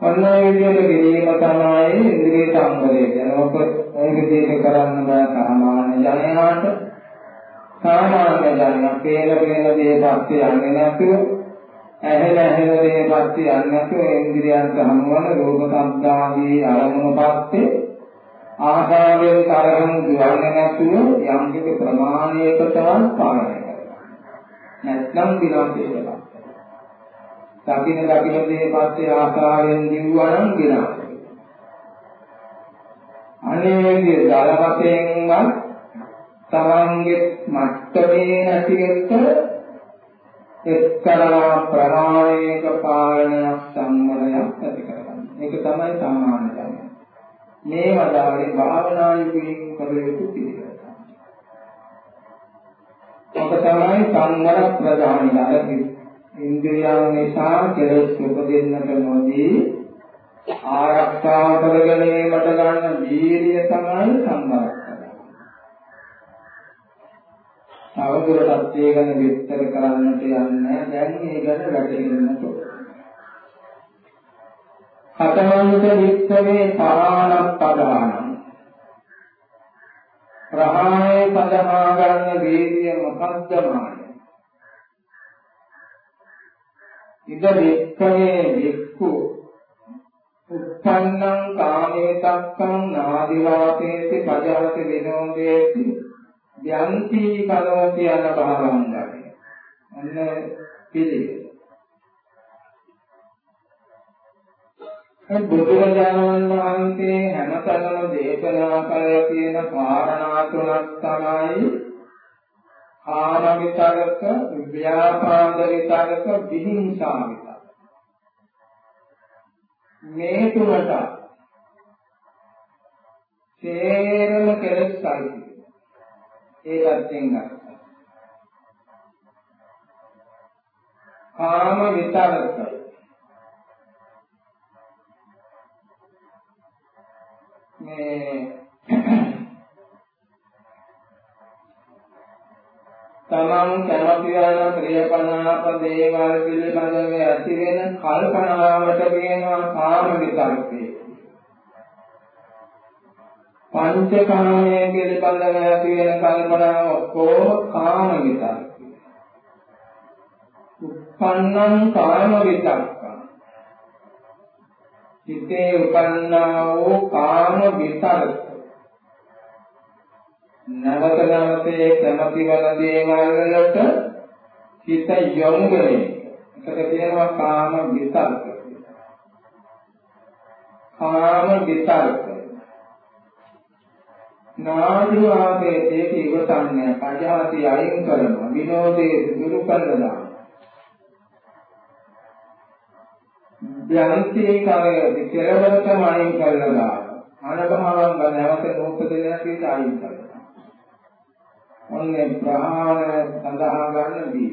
S1: ඔන්න ඒ විදිහට කිරීම තමයි ඉන්ද්‍රිය සංවරය කියන්නේ. ඔක ඒ විදිහට කරන්න බෑ සාමාන්‍ය ජනයාට. සාමාන්‍ය ජනයා පේන පේන දේ පස්සේ යන්නේ නැතුව ඇහෙන ඇහෙන දේ පස්සේ යන්නේ නැතුව ඉන්ද්‍රියන්ට හමුවන රූප සම්දාදී අරමුණු පස්සේ ආහාරයෙන් තරහන් දුවන්නේ නැතුව යම් කිසි ප්‍රමාණයකටවත් පාලනය කරනවා. නැත්නම් විනාශය වෙනවා. දකින්න දකින්න දේ පස්සේ ආකාරයෙන් දිවුවනම් විනාශ අනේගේ දල වශයෙන්වත් තමන්ගේ මට්ටමේ නැතිවෙච්ච එක්තරා ප්‍රමාණයක පාලනයක් සම්මරයක් ඇති කරගන්න. ඒක තමයි සාමාන්‍ය ධර්මය. මේ වදාළේ භාවනා යුගයෙන් කළ යුතු පිළිවෙල. ඔබ තමයි සම්මර ප්‍රධානිය. ඉන්ද්‍රියයන් නිසා කෙලෙස් උපදින්නට නොදී ආරක්ෂා කර ගැනීමට ගන්න වීර්යය තමයි සම්බරක්කය. තවදුරටත් ඒ ගැන විස්තර කරන්නට යන්නේ. දැන් ඒ ගැන වැටහෙන්නට. හතමන්ත විස්තරේ පාරාණප්පදානං ප්‍රහාණය සඳහා ගන්න වීර්යය මොකක්ද මාන? ඉද වික්ඛවේ වික්ඛු උත්පන්නං කාමේතක්කං නාදිවාපේති පජහති විනෝදේති. යන්ති කලවති යන භාවංගයි අන්න පිළිවෙල. බුදුරජාණන් වහන්සේ හැමතැනම දේශනා කළ තියෙන කාරණා තුනක් තමයි කාම විතරක, ව්‍යාපාද විතරක, විහිංසා විතරක. මේ තුනට සේරම කෙලස් සායිති. ඒකත් එංගා. කාම විතරක මේ තමන් කැමති යන ප්‍රියපනාප දේවල් පිළිබඳව ඇති වෙන කල්පනාවට කියනවා කාම විතර්කය. පංචකාමයේ පිළිබඳව ඇති වෙන කල්පනාව ඔක්කොම කාම විතර්කය. උප්පන්නං කාම විතර්ක. හිතේ උපන්නා වූ කාම විතර්ක නැවත නැවතේ කැමති වන දේවල් වලට හිත යොමු වෙන්නේ. ඒකට කියනවා කාම විතර්ක. කාම විතර්ක. නාදු ආපේ ඒක ඉවසන්නේ පජාති අයින් කරනවා විනෝදේ දුරු කරනවා. යන්ති කායේ කෙලවරකම අයින් කරනවා. අනභවංග නැවත නූපදින කීට අයින් කරනවා. ඔන්නේ ප්‍රහාණ සඳහා ගන්න දී.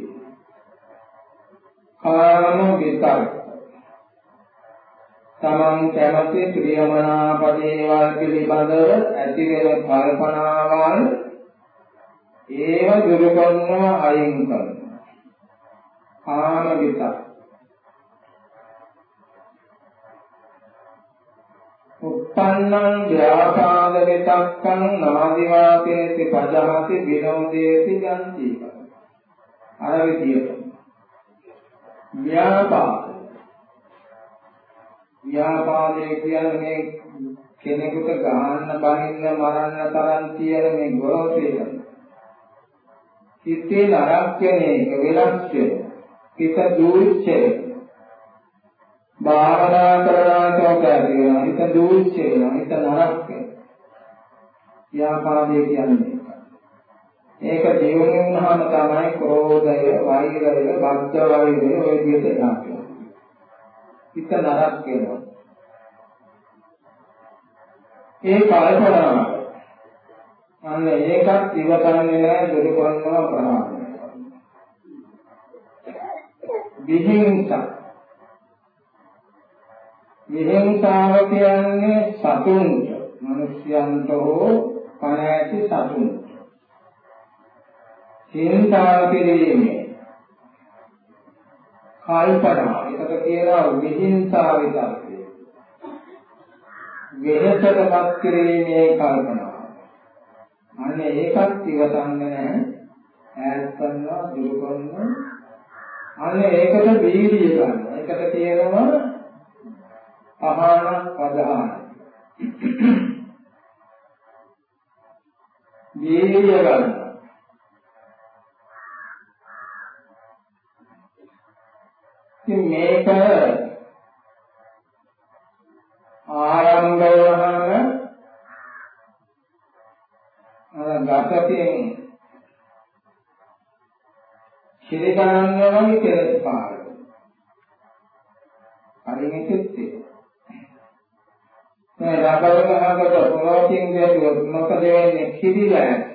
S1: කාම විතර්ක. තමන් කැමති ප්‍රියමනාප දේවල් පිළිබඳව ඇති වෙන කල්පනාවල් ඒව දුරු කරනවා අයින් කරනවා. කාම විතර්ක. උප්පන්නං ව්‍යාපාද විතක්කං නාදිවාසේති පජහති විනෝදේති යන්ති අර විදියට ව්‍යාපාද ව්‍යාපාදේ කියන්නේ කෙනෙකුට ගහන්න බහින්න මරන්න තරම් තියෙන මේ ගොරෝසේ හිතේ නරක කෙනෙක් වෙනස් වෙන හිත දුර්චේ භාවනා කරනාට ඇති වෙනවා හිත දූෂ්‍ය වෙනවා හිත නරක වෙනවා ව්‍යාපාදේ කියන්නේ ඒක ජීවණය වුණාම තමයි ක්‍රෝධය වෛරය බද්ධ වෛරය ඔය විදිහට යනවා හිත නරක වෙනවා ඒ කල්පනාව අන්න ඒකත් ඉවතන්නේ නැහැ දුරු කරනවා ප්‍රමාණය. විහිංසා විහිංසාව කියන්නේ සතුන්ට, මිනිස්යන්ට හෝ පණ ඇති සතුන්ට. හිංසාව පිළිවීමේ කල්පනා. ඒකට කියනවා විහිංසාව විතරයි. වෙනසටපත් කිරීමේ කල්පනාව. අන්න ඒකත් ඉවසන්නේ නැහැ. ඈත් කරනවා දුරු කරනවා. අන්න ඒකට වීර්යය ගන්නවා. ඒකට කියනවා පහන පදහාන. වීර්යය ගන්නවා. ඉතින් මේක ආරම්භ වුණාම ගතකින් කිරි ගණන් වගේ කෙලස් පාර. හරිනේ සිත්තේ. මේ රබර ගහකට පොළොකින් ගැටුවොත් මොකද වෙන්නේ කිරිලා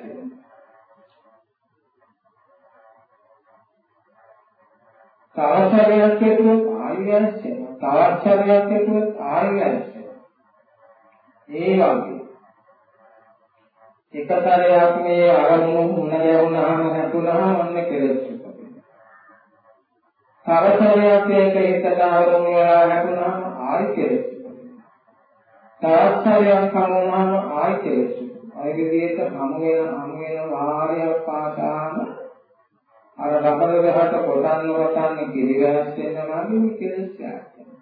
S1: තවසරයක් කෙරුවොත් ආයෙ වෙනස් වෙනවා. තවත් සරයක් කෙරුවොත් ආයෙ වෙනස් වෙනවා. ඒ වගේ එක සැරයක් මේ අරමුණු මුණ ගැහුනහම හැතුනහම ඔන්න කෙලෙස් තව සැරයක් ඒක හිතට අරමුණු වෙලා හැතුනහම ආයෙ කෙලෙස් තවත් සැරයක් හමුනහම ආයෙ කෙලෙස් අය විදිහට හමු වෙන හමු වෙන වාරයක් පාසාම අර රබර ගහට කොටන්න වටන්න කිරිගස් වෙනවා වගේ කෙලස් ගන්නවා.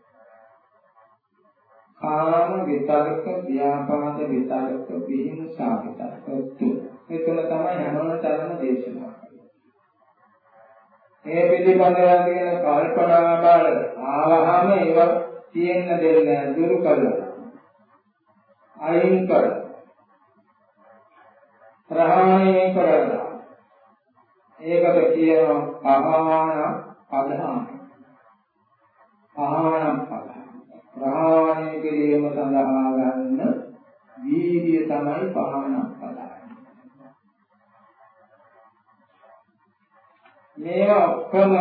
S1: කාම විතරක ව්‍යාපාද විතරක විහිංසා විතරක තුන. මේ තුන තමයි හැමෝම තරම දේශනා මේ පිළිබඳව කියන කල්පනා බල ආවහම ඒව තියෙන්න දෙන්නේ දුරු කරලා අයින් කර ප්‍රහාණය කරලා ඒකට කියනවා පහාන පදහාන. පහාන පදහාන. ප්‍රහාණය කිරීම සඳහා ගන්න වීර්ය තමයි පහාන පදහාන. මේවා ඔක්කොම (coughs)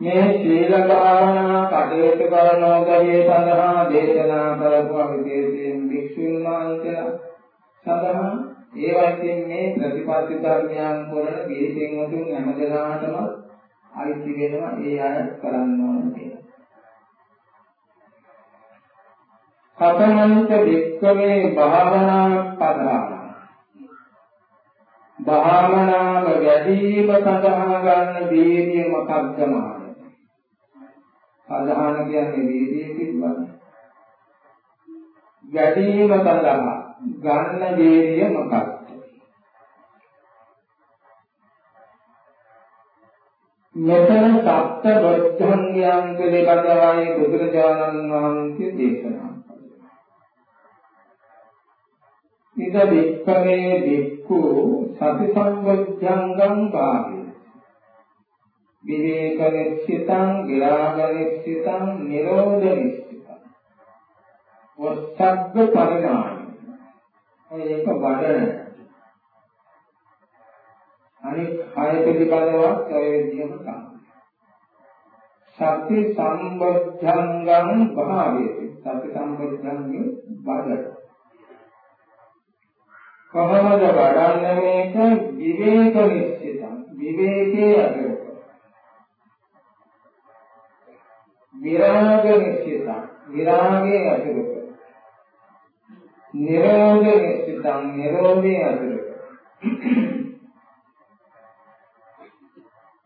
S1: මේ සීල භාවනා කටයුතු කරනෝගයේ සඳහා දේශනා කරපු විදේශයෙන් භික්ෂුන් වහන්සේලා සඳහා ඒ වගේම මේ ප්‍රතිපත්ති ධර්මයන් කරන ගිහින් වතුන් හැමදෙනාටම අයිති වෙනවා ඒ අය කරන්න ඕන කියලා. කතමන්ත වික්කමේ භාවනා පදහාන. භාවනාව වැඩිම සඳහා ගන්න වීර්යය මොකක්ද මාන? පදහාන කියන්නේ වීර්යය කිව්වනේ. වැඩිම සඳහා ගන්න වේරිය මොකක්ද? මෙතන සප්ත බොද්ධංගයන් පිළිබඳවයි බුදුරජාණන් වහන්සේ දේශනා කළේ. ඉද වික්කමේ වික්ඛු සති සම්බොද්ධංගම් භාවේ. විවේක නිශ්චිතං, විරාග නිශ්චිතං, නිරෝධ නිශ්චිතං. වස්සග්ග පරිණාමය ඒක වඩන අනිත් කය පිළිබඳව ඔය විදිහම තමයි. සති සම්බොධ්‍යංගම් භාවයේ සති සම්බොධ්‍යංගේ වඩන. කොහොමද වඩන්නේ මේක විවේක නිශ්චිතං විවේකයේ අගට. විරාග නිශ්චිතං විරාගයේ අගට. නිරෝධ නිශ්චිතං නිරෝධේ අතුරට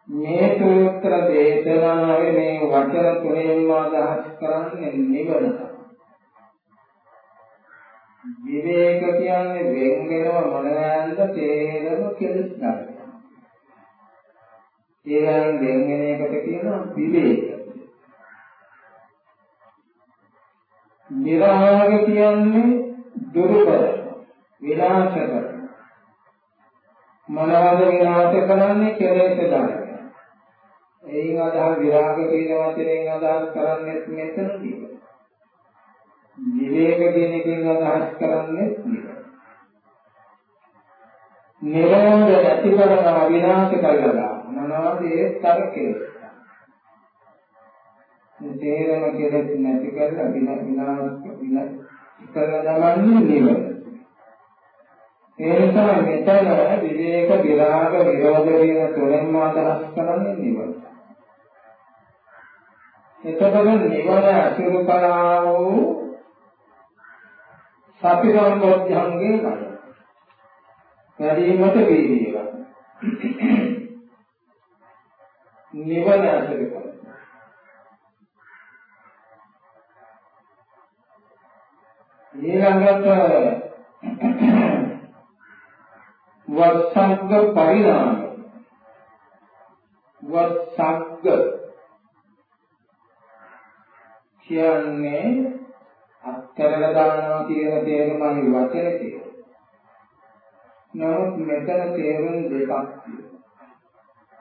S1: මේ සූත්‍ර දේශනාවේ මේ වචන තුනෙන්ම අදහස් කරන්නේ නිවන විවේක කියන්නේ වෙන් වෙනව මොනවාන්ද තේරම කෙලස් ගන්න. ඒයන් වෙන් වෙන එකට කියනවා විවේක. නිරාග කියන්නේ දුරු කරනවා විනාශ කරනවා මොනවද විනාශ කරන්නේ? කෙලෙස් ධර්ම. එයින් අදහස් විරාග කියන වචනයෙන් අදහස් කරන්නේ මෙතනදී විවේක කියන එකෙන් අදහස් කරන්නේ නිරෝධ නැති කරනවා විනාශ කරලා මොනවද ඒ තරකේ තේරම කෙලෙස් නැති කරලා විනාශ විනාශ කරලා දමන්නේ නිවන. ඒ නිසා මෙතන විවේක විරාග විරෝධ කියන තුනෙන්ම අදහස් කරන්නේ නිවන. එතකොට නිවන අසුරු කලා වූ සති සම්පෝධ්‍යංගේ ගන්න. වැඩිමත වීර්යය නිවන අසුරු කලා. ඊළඟට වස්සග්ග පරිණාම වස්සග්ග කියන්නේ අත්තරල දානවා කියන තේරුමයි වචන තියෙනවා. නමුත් මෙතන තේරුම් දෙකක් තියෙනවා.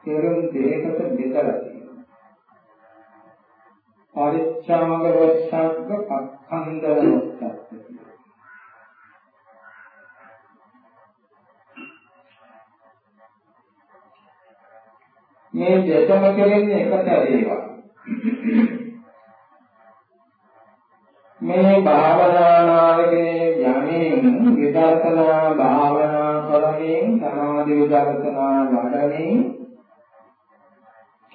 S1: තේරුම් දෙකකට බෙදලා තියෙනවා. පරිච්ඡාග වස්සග්ග පක්ඛන්දව වස්සග්ග මේ දෙකම කෙරෙන්නේ එක සැරේවා. මේ භාවනා මාර්ගයේ යමින් විදර්ශනා භාවනා කරමින් සමාධි විදර්ශනා වඩමින්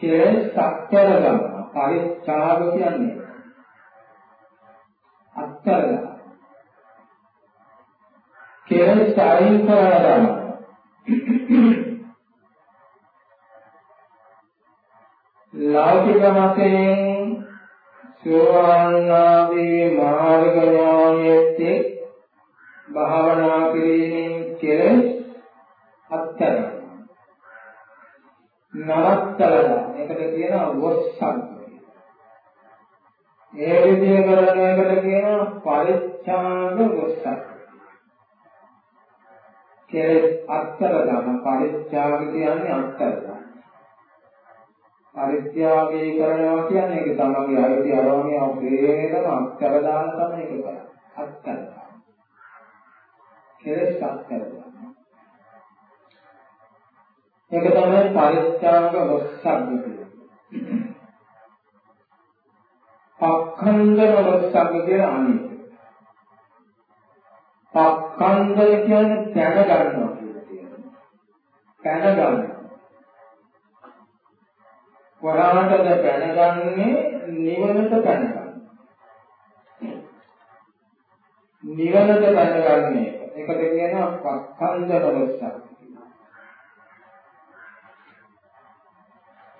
S1: කෙලෙස් සත්‍යර ගන්න. පරිත්‍යාග කියන්නේ අත්තර කෙලෙස් අයින් කරලා ලෞකික මතයෙන් සෝවාන් ආදී මාර්ග ඥානයේ භාවනා කිරීමෙන් කෙලෙස් අත්තර නවත්තලා ඒකට කියනවා වස්සක් ඒ විදිහ කරන එකට කියනවා පරිච්ඡාග වස්සක් කෙලෙස් අත්තර ගන්න පරිච්ඡාග කියන්නේ අත්තර ගන්න පරිත්‍යාගය කරනවා කියන්නේ ඒක තමන්ගේ අයිති අරෝණිය අපේනම අක්කර දාන තමයි ඒක කරන්නේ. අක්කර. කෙලස් අක්කර. ඒක තමයි පරිත්‍යාග වස්සග්ග කියන්නේ. පක්ඛන්දන වස්සග්ග කියන අනිත්. පක්ඛන්දය කියන්නේ දැන ගන්නවා කියන එක. දැන ගන්නවා. වරාටද පැනගන්නේ නිවනට පැනගන්න. නිවනට පැනගන්නේ ඒකට කියනවා පක්ඛන්ද රොස්සක්.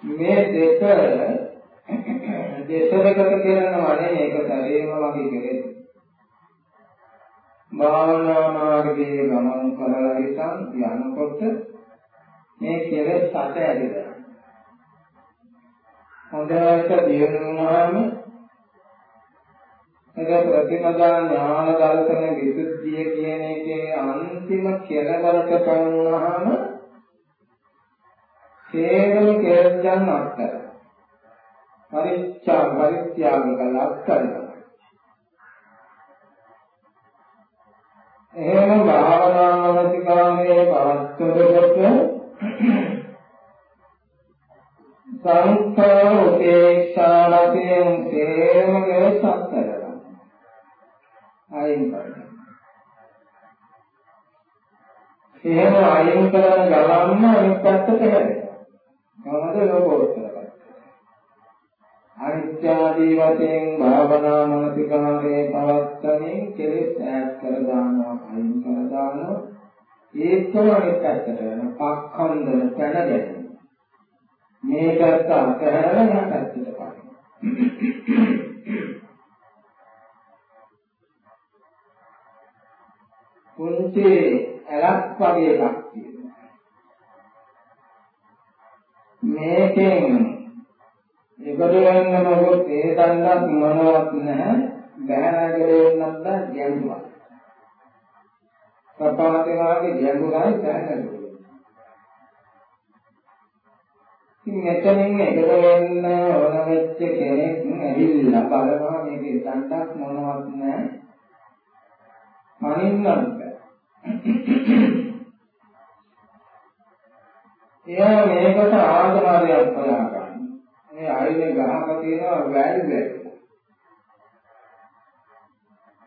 S1: මේ දෙක දෙසරකට කරනවා නේ මේක ශරීරම වගේ කෙරේ. භාවනා මාර්ගයේ ගමන් කරලා ඉතින් යනකොට මේ කෙලෙස් සැට ඇදලා හොඳට දියුණු වුණාම ඒක ප්‍රතිපදා ඥාන දර්ශන විසුද්ධිය කියන එකේ අන්තිම කෙලවරට පමුණාම හේවල කෙරෙන් අත්තර. පරිච්ඡා පරිත්‍යාග කළ අත්තර. එහෙම භාවනා මනසිකාමයේ පවත්වනකොට සංඛාර උපේක්ෂා වශයෙන් තේම කෙලසක් කරගන්න. අයින් කරගන්න. එහෙම අයින් කරන ගමන්ම අනිත් පැත්තට හැරෙනවා. මොනවද ලෝකෝත්තර පැත්ත. අනිත්‍යාදී වශයෙන් භාවනා මනසිකාරයේ පවත්තමින් කෙලෙස් ඈත් කර දානවා අයින් කර දානවා ඒකම අනිත් පැත්තට යන පක්ඛන්දන පැන ගැනීම. මේ පැත්ත අතහැරලා යා පැත්තට පාන. පුංචි ඇලක් වගේ එකක් තියෙනවා. මේකෙන් ඉබද වෙන්න මොකද ඒ දන්නත් මොනවත් නැහැ. බෑනගලේ වෙන්නත් ගැඹුරක්. ප්‍රපාතේ වාගේ ගැඹුරයි බෑනගලේ. මෙතනින් එකතු වෙන්න ඕන වෙච්ච කෙනෙක් ඇවිල්ලා බලනවා මේක ඉතන්ටක් මොනවත් නැහැ. මනින්නත් බෑ. එයා මේකට ආධාරයක් හොයාගන්න. මේ අයිනේ ගහක තියෙනවා වැල් වැල්.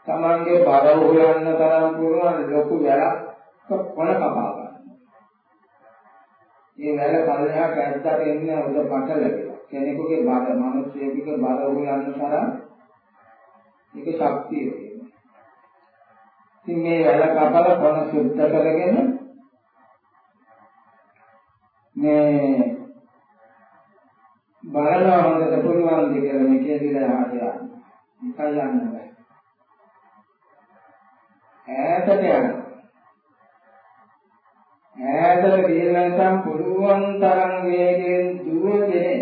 S1: Tamange බර උහුලන්න තරම් පුළුවන් ලොකු වැලක් කොන කපා මේ වැල පල්ලෙහා කැද්දට එන්නේ උඩ පටලගෙන. කෙනෙකුගේ බර මිනිස්සෙකුගේ බර උයන්න තරම් ඒක ශක්තිය වෙනවා. ඉතින් මේ වැල කපල කොන සුද්ධ කරගෙන මේ බලනවා හොඳට පුළුවන් ද කියලා මේ කියලා හරියට. නිකන් යන්න බෑ. ඈතට යනවා. ඈතට ගිහින් නැත්නම් පුළුවන් තරම් වේගෙන් දුවගෙන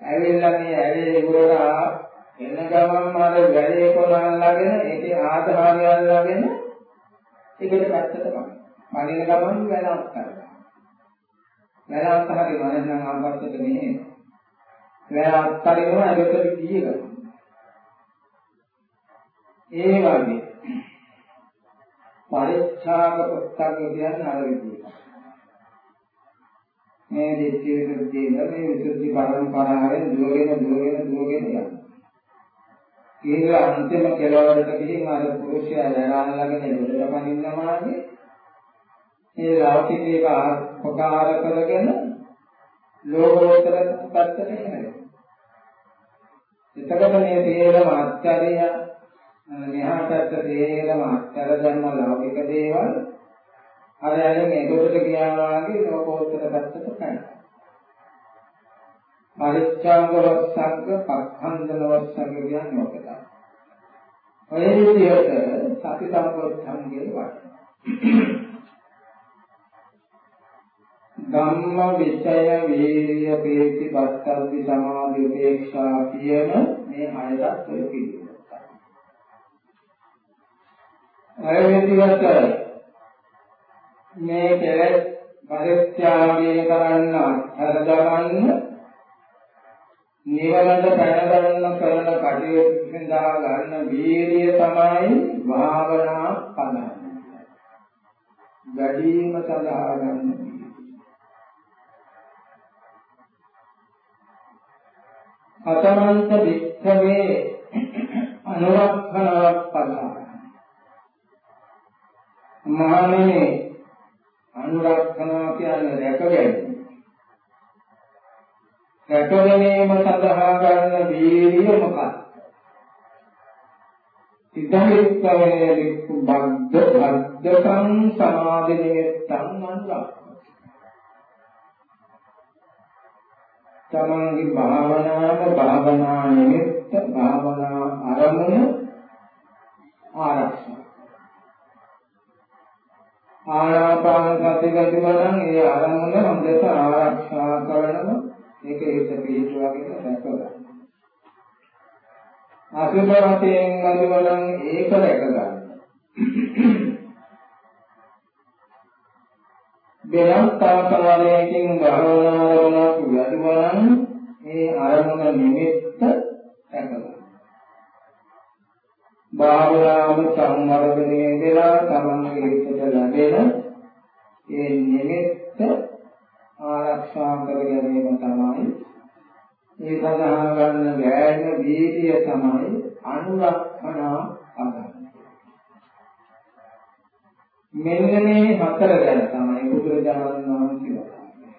S1: ඇවිල්ලා මේ ඇලේ ගොඩා එන ගමන් අර වැලේ කොනන් ළගෙන ඒකේ ආධාරය අල්ලගෙන ඒකට පැත්තට පනින. පනින ගමන් වැලක් කරනවා. වැලක් හරි මනසෙන් ආපස්සට මෙහෙම. වැලක් හරිනවා ඒකට ගිය ගමන්. ඒ වගේ පරිච්ඡාග පුස්තක කියන්නේ අර විදිහට. මේ දෙච්චේ විසුද්ධිය මේ විසුද්ධි පරම්පරාවෙන් දුවගෙන දුවගෙන දුවගෙන යනවා. ඒක අන්තිම කෙලවරට ගිහින් අර පුරුෂයා දැනගන්නගෙන දෙලට පනින්නමාගේ ඒ ලෞකිකේක උපකාර කරගෙන ලෝකෝත්තර පැත්තට එනවා. එතකොට මේ තේරම ආචාර්ය මෙහා පැත්ත තේරම අත්තර ධර්ම ලෞකික දේවල් අර ඇලෙන් එගොඩට ගියා වගේ ලෝකෝත්තර පැත්තට කරනවා. පරිච්ඡාංග වස්සග්ග පක්ඛන්දන වස්සග්ග කියන්නේ ඔකට. ඔය විදිහට සති සම්පෝත්ථංගේ වටනවා. ධම්ම විචය වීර්ය ප්‍රීති පස්සද්ධි සමාධි උපේක්ෂා කියන මේ හයකට ඔය පිළිගන්න. අය විදිහට මේ කෙලෙස් පරිත්‍යාගය කරන්න අත්හැරදවන්න නිවනට පැන ගන්න කරන කටයුතු සඳහා ගන්න වීර්යය තමයි භාවනා පදන්න. වැඩිම සඳහා ගන්න අතරන්ත වික්ඛවේ අනුරක්ෂණවක් පදා මහණෙනි අනුරක්ෂණා කියන්නේ රැක ගැනීම. රැක ගැනීම සඳහා ගන්න වීර්යය මොකක්ද? ඉදහිත්වයේ වික්ඛු බද්ධ බද්ධකං සමාදිනෙත්තං මනුරක්ෂණ. තමන්ගේ භාවනාව භාවනා නිමිත්ත භාවනා අරමුණ ආරක්ෂා ආනාපාන සති ගතිවනම් ඒ අරමුණ හොඳට ආරක්ෂා කරනම ඒක හිත පිළිතුරගෙන දැකගන්න. අසුබ වශයෙන් ගතිවනම් ඒක දැකගන්න. වෙනත් ආකාරයකින් භාවනාවලක් යදුවනම් ඒ අරමුණ නිමිත්ත දැකගන්න. භාවනාව සංවර්ධනය වෙලා තමන්ගේ හිතට ලැබෙන ඒ නිමිත්ත ආරක්ෂා කර ගැනීම තමයි ඒ සඳහා ගන්න වෑයම වීර්ය තමයි අනුරක්ෂණා පදයි. මෙන්න මේ හතර ගැන තමයි බුදුරජාණන් වහන්සේ වදාළේ.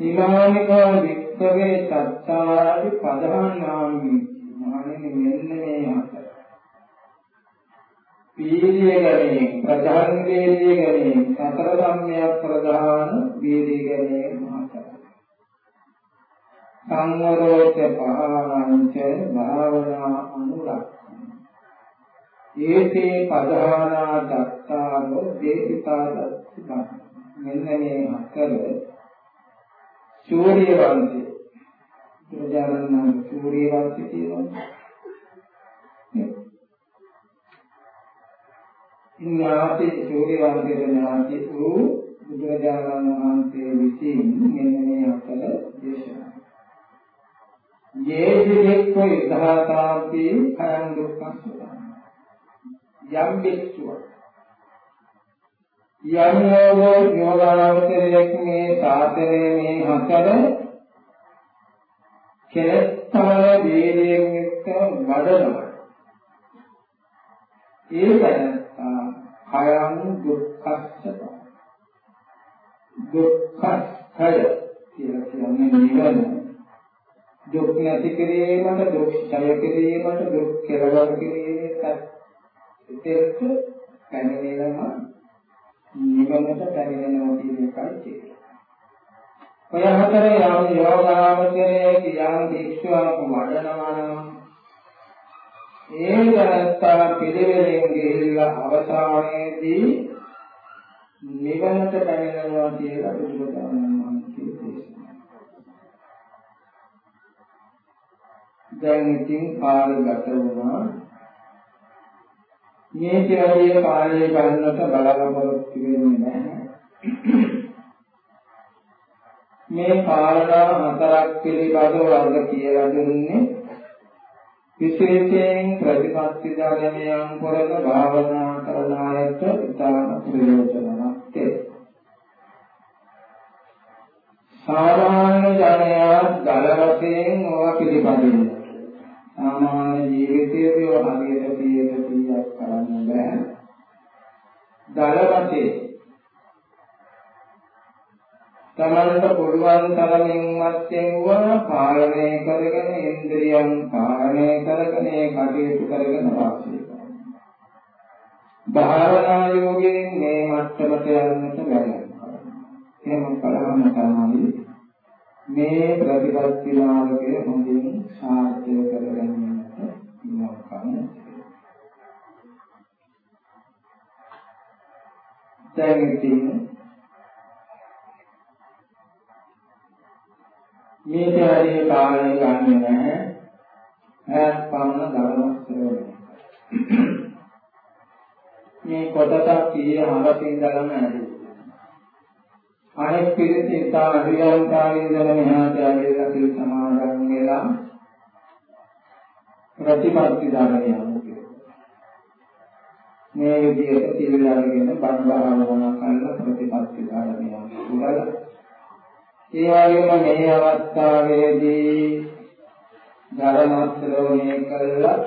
S1: සීමානිකා වික්කවේ සත්‍යාරි පදහානාමි මහණෙනි මෙන්න මේ හතර. පීඩිය ගැනීම, ප්‍රධාන වේදිය ගැනීම, සතර සම්‍යක් ප්‍රධාන වේදිය ගැනීම හතර. සංවරෝච පහානංච භාවනා අනුරක්ඛන. ඒතේ පධානා දත්තාරෝ දේශිතා දත්තා. මෙන්න මේ හතර සූර්ය වංශේ බුදුරජාණන් සූර්ය වංශය කියනවා. ඉන්නාති සූර්ය වංශයේ ඥාති වූ බුදුරජාණන් වහන්සේ විසින් මෙන්න මේ අතල දේශනා. යේදිෙක්ව ඉදහතාපි කයං දුක්ඛං යම් බික්ෂුව යම් යෝගෝ යෝගාවතරයක් මේ සාතරේ මේ හතර කෙලස්තර වේලයෙන් යුක්ත වඩනවා. ඒ දැනත්තා කයං දුක්ඛස්ස දුක්ඛස්ය කියලා කියන්නේ නිවන. දුක් නැති කිරීමට දුක් ඡය කිරීමට දුක් කෙලවර කිරීමට ඉතිරට පැමිණෙනවා නිවනට පැමිණෙනවා කියන එකයි තියෙන්නේ. ඔය හතර යම් යෝගාවචරයේ කියන භික්ෂුවක් වඩනවා නම් ඒ දැනත්තා පිළිවෙලින් ගිහිල්ලා අවසානයේදී නිවනට පැමිණෙනවා කියලා බුදුරජාණන් වහන්සේ දේශනා දැන් ඉතින් කාල ගත වුණා. මේ කියලා කාලය ගන්නට බලාපොරොත්තු වෙන්නේ නැහැ. මේ කාරණා හතරක් පිළිබඳව අද කියලා දුන්නේ විශේෂයෙන් ප්‍රතිපත්ති ධර්මයන් කරන භාවනා කරන අයට ඉතාම ප්‍රයෝජනවත් වේ. සාමාන්‍ය ජනයා දල වශයෙන් ඕවා පිළිපදින්න. සාමාන්‍ය ජීවිතයේදී හරියට 100ක් කරන්න බෑ. දල වශයෙන් තමන්ට පුළුවන් තරමින් වස්තෙන්වා පාලනය කරගෙන ඉන්ද්‍රියන් පාලනය කරගෙන ඒ කටයුතු කරගෙන වාසය කරනවා. භාවනා යෝගයෙන් මේ මට්ටමට යන්නට බැහැ. එහෙම කලවම තමයි මේ ප්‍රතිපත්ති මාර්ගය හොඳින් සාර්ථක කරගන්නට ඉන්නකම් දැන් ඉතින් මේ ත්‍යාගයේ කාලය ගන්නෙ නැහැ. හැත් පමණ ධර්ම ශ්‍රවණය. මේ කොටසක් කීය හරකින් ගලම ඇති. අනෙක් පිළිස ඉතා අධියම් කාලේ ඉඳලා මෙහාට ඇවිල්ලා පිළ සමාදන් වෙලා ප්‍රතිපත්ති ධර්මය මේ විදිහට සිල් අරගෙන බණ භාවනා කරලා ප්‍රතිපත්ති ධර්මය උගලා ඒ වගේම මේ අවස්ථාවේදී ධර්ම ශ්‍රවණය කළා.